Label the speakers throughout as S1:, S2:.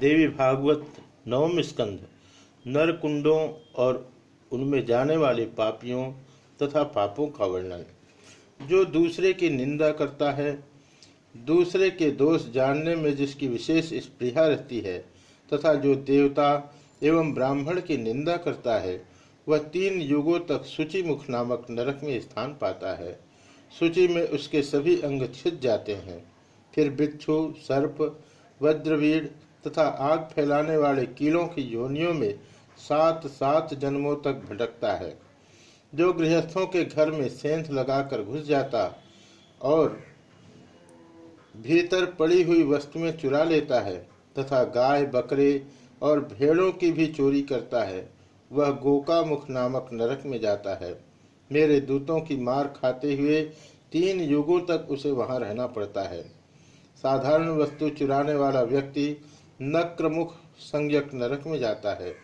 S1: देवी भागवत नवम स्कंध नर कुंडों और उनमें जाने वाले पापियों तथा पापों का वर्णन। जो दूसरे की निंदा करता है, दूसरे के दोष जानने में जिसकी विशेष स्पृहा रहती है, तथा जो देवता एवं ब्राह्मण की निंदा करता है, वह तीन युगों तक सूची मुख नामक नरक में स्थान पाता है। सूची में उसके सभी अंग छिद जाते हैं। फिर बिच्छू, सर्प, वज्रवीर तथा आग फैलाने वाले कीलों की योनियों में सात सात जन्मों तक भटकता है। जो गृहस्थों के घर में सेंध लगाकर घुस जाता और भीतर पड़ी हुई वस्तुएँ चुरा लेता है तथा गाय, बकरे और भेड़ों की भी चोरी करता है, वह गोका मुख नामक नरक में जाता है। मेरे दूतों की मार खाते हुए तीन युगों तक उसे वहाँ रहना पड़ता है। साधारण वस्तु चुराने वाला व्यक्ति नक्रमुख संज्ञक नरक में जाता है।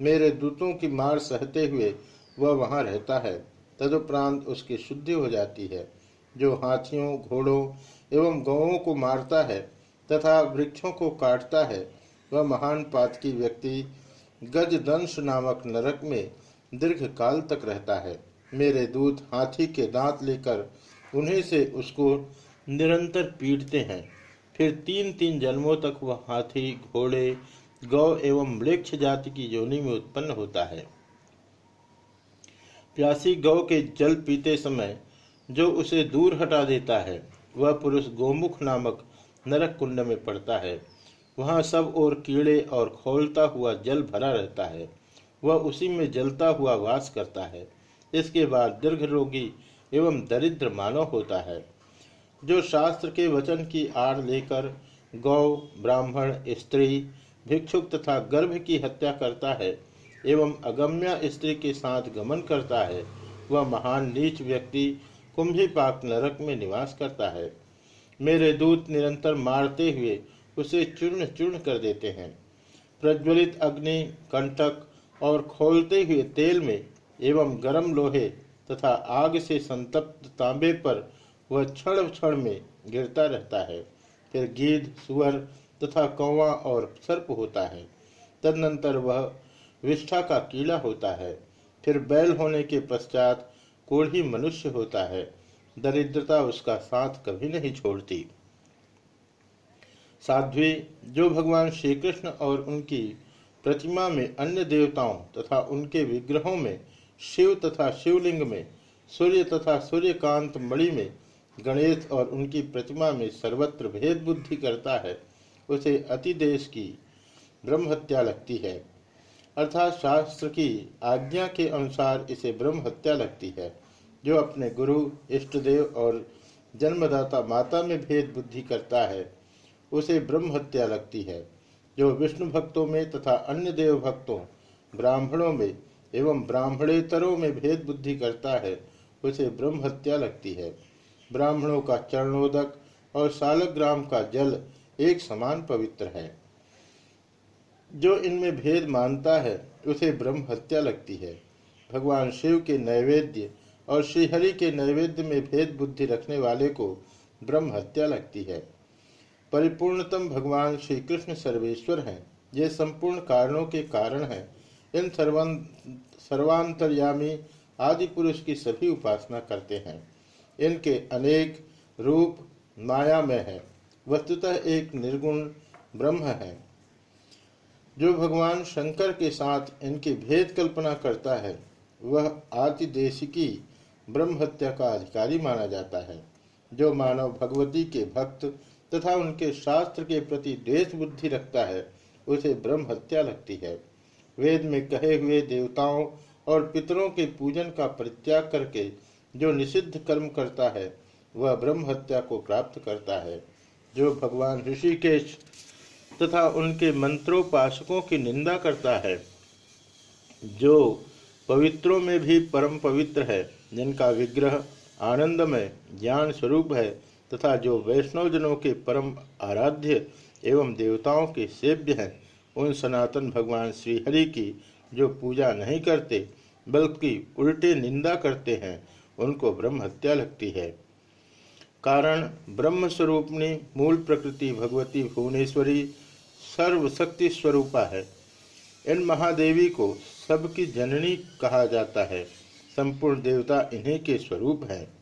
S1: मेरे दूतों की मार सहते हुए वह वहाँ रहता है। तदुपरांत उसकी शुद्धि हो जाती है, जो हाथियों, घोड़ों एवं गौों को मारता है तथा वृक्षों को काटता है। वह महान पात की व्यक्ति गजदंश नामक नरक में दीर्घ काल तक रहता है। मेरे दूत हाथी के दांत लेकर उन्हीं से उसको निरंतर पीटते हैं। फिर तीन तीन जन्मों तक वह हाथी, घोड़े, गौ एवं वृक्ष जाति की योनि में उत्पन्न होता है। प्यासी गौ के जल पीते समय जो उसे दूर हटा देता है, वह पुरुष गोमुख नामक नरक कुंड में पड़ता है। वहाँ सब और कीड़े और खोलता हुआ जल भरा रहता है। वह उसी में जलता हुआ वास करता है। इसके बाद दीर्घ रोगी एवं दरिद्र मानव होता है। जो शास्त्र के वचन की आड़ लेकर गौ, ब्राह्मण, स्त्री, भिक्षुक तथा गर्भ की हत्या करता है एवं अगम्य स्त्री के साथ गमन करता है, वह महान नीच व्यक्ति कुंभीपाक नरक में निवास करता है। मेरे दूत निरंतर मारते हुए उसे चूर्ण चूर्ण कर देते हैं। प्रज्वलित अग्नि, कंटक और खोलते हुए तेल में एवं गर्म लोहे तथा आग से संतप्त तांबे पर वह क्षण क्षण में गिरता रहता है। फिर गीध, सुअर तथा कौवा और सर्प होता है। तदनंतर वह विष्ठा का कीड़ा होता है। फिर बैल होने के पश्चात कोढ़ी मनुष्य होता है। दरिद्रता उसका साथ कभी नहीं छोड़ती। साध्वी, जो भगवान श्री कृष्ण और उनकी प्रतिमा में अन्य देवताओं तथा उनके विग्रहों में शिव तथा शिवलिंग में सूर्य तथा सूर्यकांत मणि में गणेश और उनकी प्रतिमा में सर्वत्र भेद बुद्धि करता है, उसे अति देश की ब्रह्म हत्या लगती है। अर्थात शास्त्र की आज्ञा के अनुसार इसे ब्रह्म हत्या लगती है, जो अपने गुरु, इष्टदेव और जन्मदाता माता में भेद बुद्धि करता है, उसे ब्रह्म हत्या लगती है, जो विष्णु भक्तों में तथा अन्य देव भक्तों, ब्राह्मणों में एवं ब्राह्मणेतरों में भेद बुद्धि करता है, उसे ब्रह्म हत्या लगती है। ब्राह्मणों का चरणोदक और सालग्राम का जल एक समान पवित्र है। जो इनमें भेद मानता है, उसे ब्रह्म हत्या लगती है। भगवान शिव के नैवेद्य और श्रीहरि के नैवेद्य में भेद बुद्धि रखने वाले को ब्रह्म हत्या लगती है। परिपूर्णतम भगवान श्री कृष्ण सर्वेश्वर हैं। ये संपूर्ण कारणों के कारण हैं। इन सर्वांतर्यामी आदि पुरुष की सभी उपासना करते हैं। इनके अनेक रूप माया में है। वस्तुतः एक निर्गुण ब्रह्म है, जो भगवान शंकर के साथ इनकी भेद कल्पना करता है। वह आतिदेशिकी ब्रह्म हत्या का अधिकारी माना जाता है, जो मानव भगवती के भक्त तथा उनके शास्त्र के प्रति द्वेष बुद्धि रखता है, उसे ब्रह्म हत्या लगती है। वेद में कहे हुए देवताओं और पितरों के पूजन का परित्याग करके जो निषिद्ध कर्म करता है, वह ब्रह्म हत्या को प्राप्त करता है। जो भगवान ऋषिकेश तथा उनके मंत्रोपासकों की निंदा करता है, जो पवित्रों में भी परम पवित्र है, जिनका विग्रह आनंदमय, ज्ञान स्वरूप है, तथा जो वैष्णवजनों के परम आराध्य एवं देवताओं के सेव्य हैं, उन सनातन भगवान श्रीहरि की जो पूजा नहीं करते, बल्कि उल्टे निंदा करते हैं उनको ब्रह्म हत्या लगती है। कारण ब्रह्म स्वरूपणी मूल प्रकृति भगवती भुवनेश्वरी सर्वशक्ति स्वरूपा है। इन महादेवी को सबकी जननी कहा जाता है। संपूर्ण देवता इन्हीं के स्वरूप हैं।